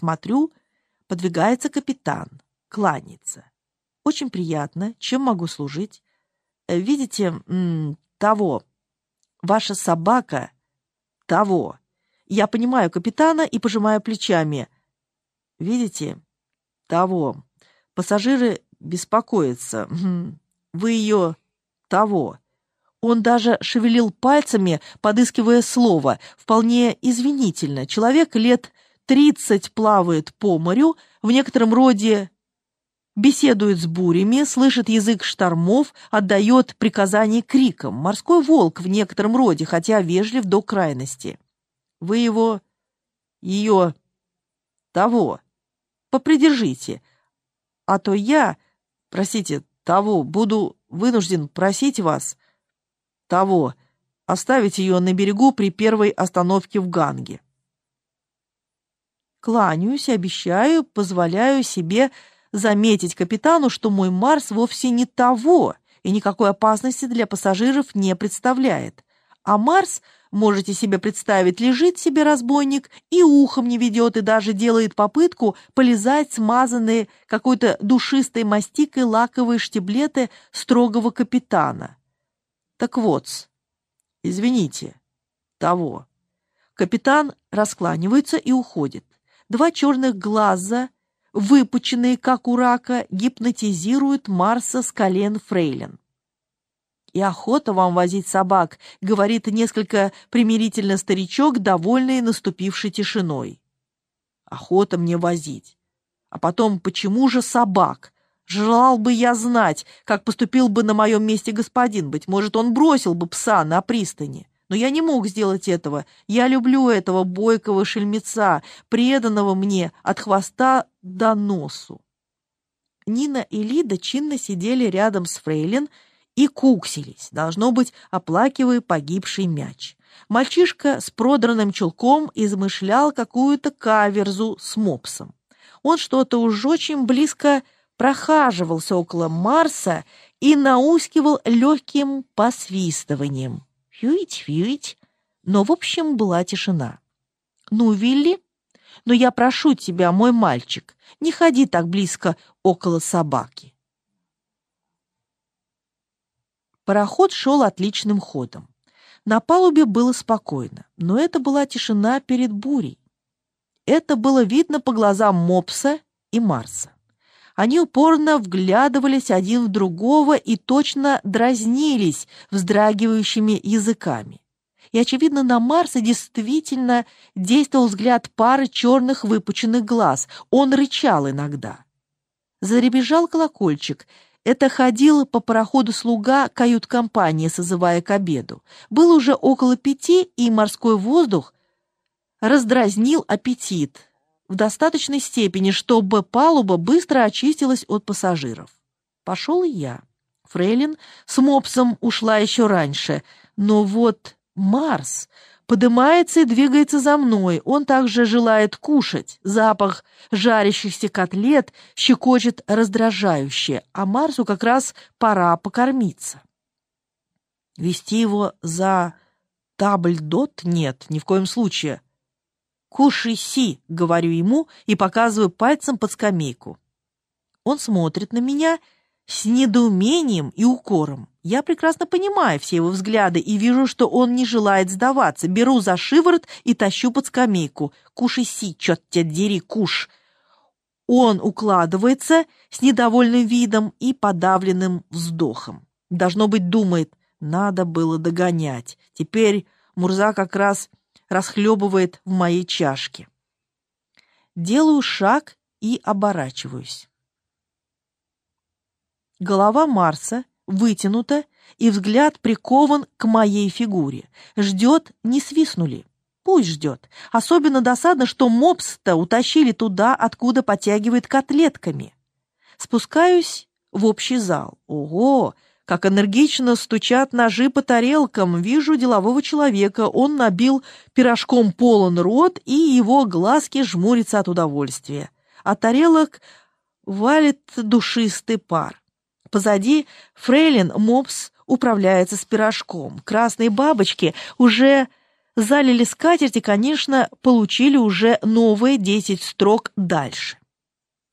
Смотрю, подвигается капитан, кланяется. Очень приятно. Чем могу служить? Э, видите, того. Ваша собака того. Я понимаю капитана и пожимаю плечами. Видите? Того. Пассажиры беспокоятся. Вы ее того. Он даже шевелил пальцами, подыскивая слово. Вполне извинительно. Человек лет тридцать плавает по морю, в некотором роде беседует с бурями, слышит язык штормов, отдает приказания криком. Морской волк в некотором роде, хотя вежлив до крайности. Вы его... ее... того... попридержите, а то я, простите, того, буду вынужден просить вас, того, оставить ее на берегу при первой остановке в Ганге. Кланяюсь, обещаю, позволяю себе заметить капитану, что мой Марс вовсе не того и никакой опасности для пассажиров не представляет. А Марс, можете себе представить, лежит себе разбойник и ухом не ведет, и даже делает попытку полезать смазанные какой-то душистой мастикой лаковые штиблеты строгого капитана. Так вот, извините, того. Капитан раскланивается и уходит. Два черных глаза — выпученные, как у рака, гипнотизируют Марса с колен фрейлин. «И охота вам возить собак», — говорит несколько примирительно старичок, довольный наступившей тишиной. «Охота мне возить. А потом, почему же собак? Желал бы я знать, как поступил бы на моем месте господин. Быть может, он бросил бы пса на пристани. Но я не мог сделать этого. Я люблю этого бойкого шельмеца, преданного мне от хвоста до носу. Нина и Лида чинно сидели рядом с Фрейлин и куксились, должно быть, оплакивая погибший мяч. Мальчишка с продранным чулком измышлял какую-то каверзу с мопсом. Он что-то уж очень близко прохаживался около Марса и наускивал легким посвистыванием. Фьюить-фьюить. Но, в общем, была тишина. «Ну, Вилли, но я прошу тебя, мой мальчик, не ходи так близко около собаки». Пароход шел отличным ходом. На палубе было спокойно, но это была тишина перед бурей. Это было видно по глазам Мопса и Марса. Они упорно вглядывались один в другого и точно дразнились вздрагивающими языками. И, очевидно, на Марса действительно действовал взгляд пары черных выпученных глаз. Он рычал иногда. Заребежал колокольчик. Это ходил по пароходу слуга кают-компании, созывая к обеду. Было уже около пяти, и морской воздух раздразнил аппетит в достаточной степени, чтобы палуба быстро очистилась от пассажиров. Пошел и я. Фрейлин с мопсом ушла еще раньше, но вот Марс поднимается и двигается за мной. Он также желает кушать. Запах жарящихся котлет щекочет раздражающе, а Марсу как раз пора покормиться. Вести его за табльдот нет, ни в коем случае. «Кушай си», — говорю ему и показываю пальцем под скамейку. Он смотрит на меня с недоумением и укором. Я прекрасно понимаю все его взгляды и вижу, что он не желает сдаваться. Беру за шиворот и тащу под скамейку. «Кушай си, чёрт тебя дери, куш!» Он укладывается с недовольным видом и подавленным вздохом. Должно быть, думает, надо было догонять. Теперь Мурза как раз расхлебывает в моей чашке. Делаю шаг и оборачиваюсь. Голова Марса вытянута, и взгляд прикован к моей фигуре. Ждет, не свистнули. Пусть ждет. Особенно досадно, что мопс-то утащили туда, откуда потягивает котлетками. Спускаюсь в общий зал. Ого! Как энергично стучат ножи по тарелкам. Вижу делового человека. Он набил пирожком полон рот, и его глазки жмурятся от удовольствия. От тарелок валит душистый пар. Позади фрейлин Мопс управляется с пирожком. Красные бабочки уже залили скатерть и, конечно, получили уже новые десять строк дальше.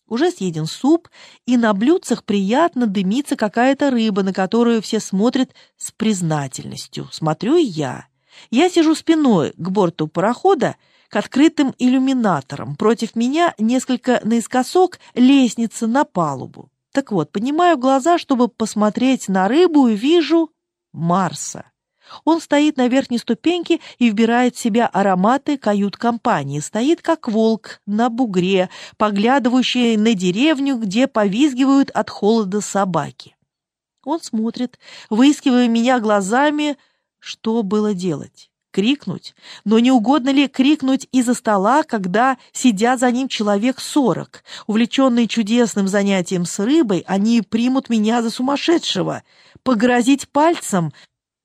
Уже съеден суп, и на блюдцах приятно дымится какая-то рыба, на которую все смотрят с признательностью. Смотрю и я. Я сижу спиной к борту парохода, к открытым иллюминаторам. Против меня несколько наискосок лестница на палубу. Так вот, поднимаю глаза, чтобы посмотреть на рыбу, и вижу Марса. Он стоит на верхней ступеньке и вбирает в себя ароматы кают-компании. Стоит, как волк, на бугре, поглядывающий на деревню, где повизгивают от холода собаки. Он смотрит, выискивая меня глазами, что было делать. Крикнуть? Но не угодно ли крикнуть из-за стола, когда сидят за ним человек сорок? Увлеченные чудесным занятием с рыбой, они примут меня за сумасшедшего. Погрозить пальцем?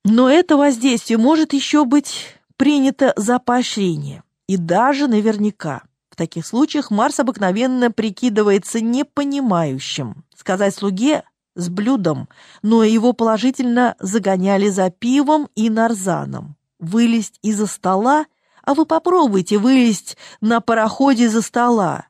Но это воздействие может еще быть принято за поощрение. И даже наверняка. В таких случаях Марс обыкновенно прикидывается непонимающим. Сказать слуге с блюдом, но его положительно загоняли за пивом и нарзаном. Вылезть из-за стола, а вы попробуйте вылезть на пароходе за стола.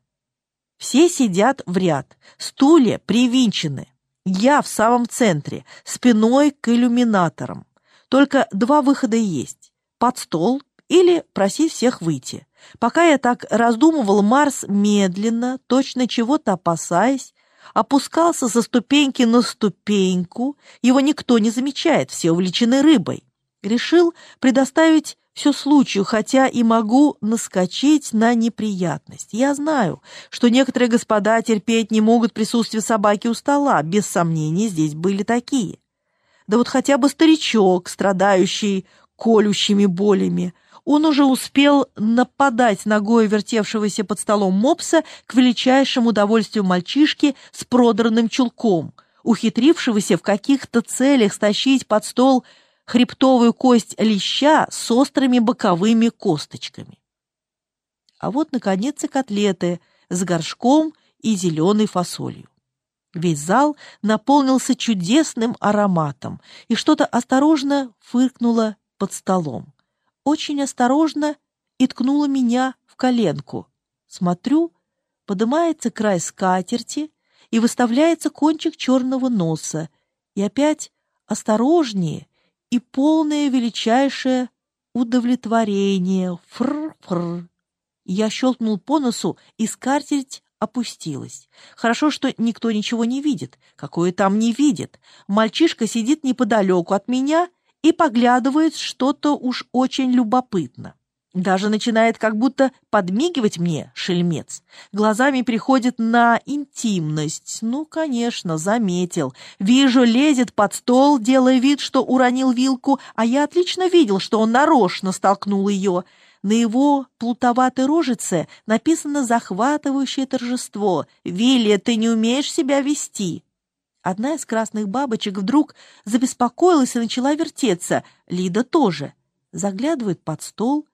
Все сидят в ряд, стулья привинчены. Я в самом центре, спиной к иллюминаторам. Только два выхода есть – под стол или просить всех выйти. Пока я так раздумывал, Марс медленно, точно чего-то опасаясь, опускался со ступеньки на ступеньку, его никто не замечает, все увлечены рыбой. Решил предоставить все случаю, хотя и могу наскочить на неприятность. Я знаю, что некоторые господа терпеть не могут присутствие собаки у стола, без сомнений здесь были такие. Да вот хотя бы старичок, страдающий колющими болями, он уже успел нападать ногой вертевшегося под столом мопса к величайшему удовольствию мальчишки с продранным чулком, ухитрившегося в каких-то целях стащить под стол хребтовую кость леща с острыми боковыми косточками. А вот, наконец, и котлеты с горшком и зеленой фасолью. Весь зал наполнился чудесным ароматом, и что-то осторожно фыркнуло под столом. Очень осторожно и ткнуло меня в коленку. Смотрю, поднимается край скатерти и выставляется кончик черного носа, и опять осторожнее и полное величайшее удовлетворение. Фр-фр. Я щелкнул по носу, и скатерть опустилась. Хорошо, что никто ничего не видит. Какое там не видит. Мальчишка сидит неподалеку от меня и поглядывает что-то уж очень любопытно. Даже начинает как будто подмигивать мне, шельмец. Глазами приходит на интимность. Ну, конечно, заметил. Вижу, лезет под стол, делая вид, что уронил вилку, а я отлично видел, что он нарочно столкнул ее. На его плутоватой рожице написано захватывающее торжество. «Вилли, ты не умеешь себя вести!» Одна из красных бабочек вдруг забеспокоилась и начала вертеться. Лида тоже. Заглядывает под стол.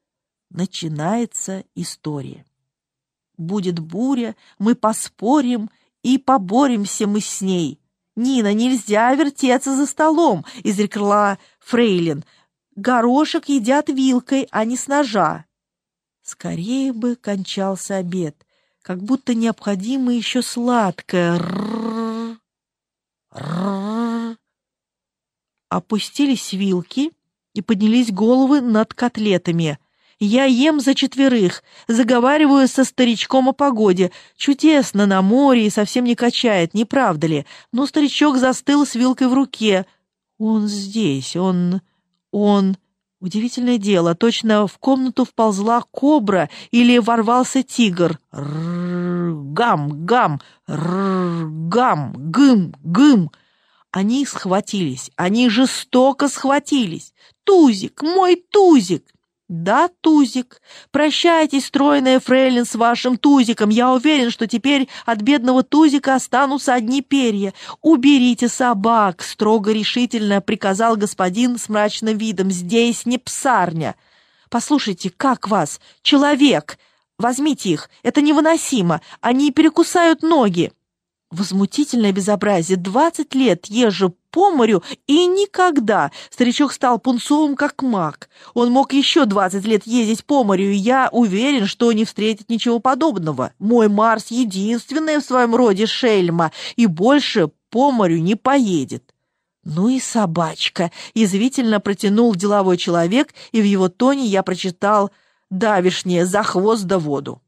Начинается история. Будет буря, мы поспорим и поборемся мы с ней. «Нина, нельзя вертеться за столом!» — изрекла Фрейлин. Горошек едят вилкой, а не с ножа. Скорее бы кончался обед, как будто необходимо еще сладкое. Опустились вилки и поднялись головы над котлетами. Я ем за четверых, заговариваю со старичком о погоде. Чудесно на море и совсем не качает, не правда ли? Но старичок застыл с вилкой в руке. Он здесь, он... Он... Удивительное дело, точно в комнату вползла кобра или ворвался тигр. Гам, гам, гам, гым, гым. Они схватились, они жестоко схватились. Тузик, мой Тузик! «Да, Тузик. Прощайте, стройная фрейлин, с вашим Тузиком. Я уверен, что теперь от бедного Тузика останутся одни перья. Уберите собак!» — строго решительно приказал господин с мрачным видом. «Здесь не псарня. Послушайте, как вас? Человек! Возьмите их, это невыносимо. Они перекусают ноги». Возмутительное безобразие. Двадцать лет езжу по морю, и никогда. Старичок стал пунцовым, как маг. Он мог еще двадцать лет ездить по морю, и я уверен, что не встретит ничего подобного. Мой Марс единственная в своем роде шельма, и больше по морю не поедет. «Ну и собачка!» — язвительно протянул деловой человек, и в его тоне я прочитал давишнее за хвост да воду.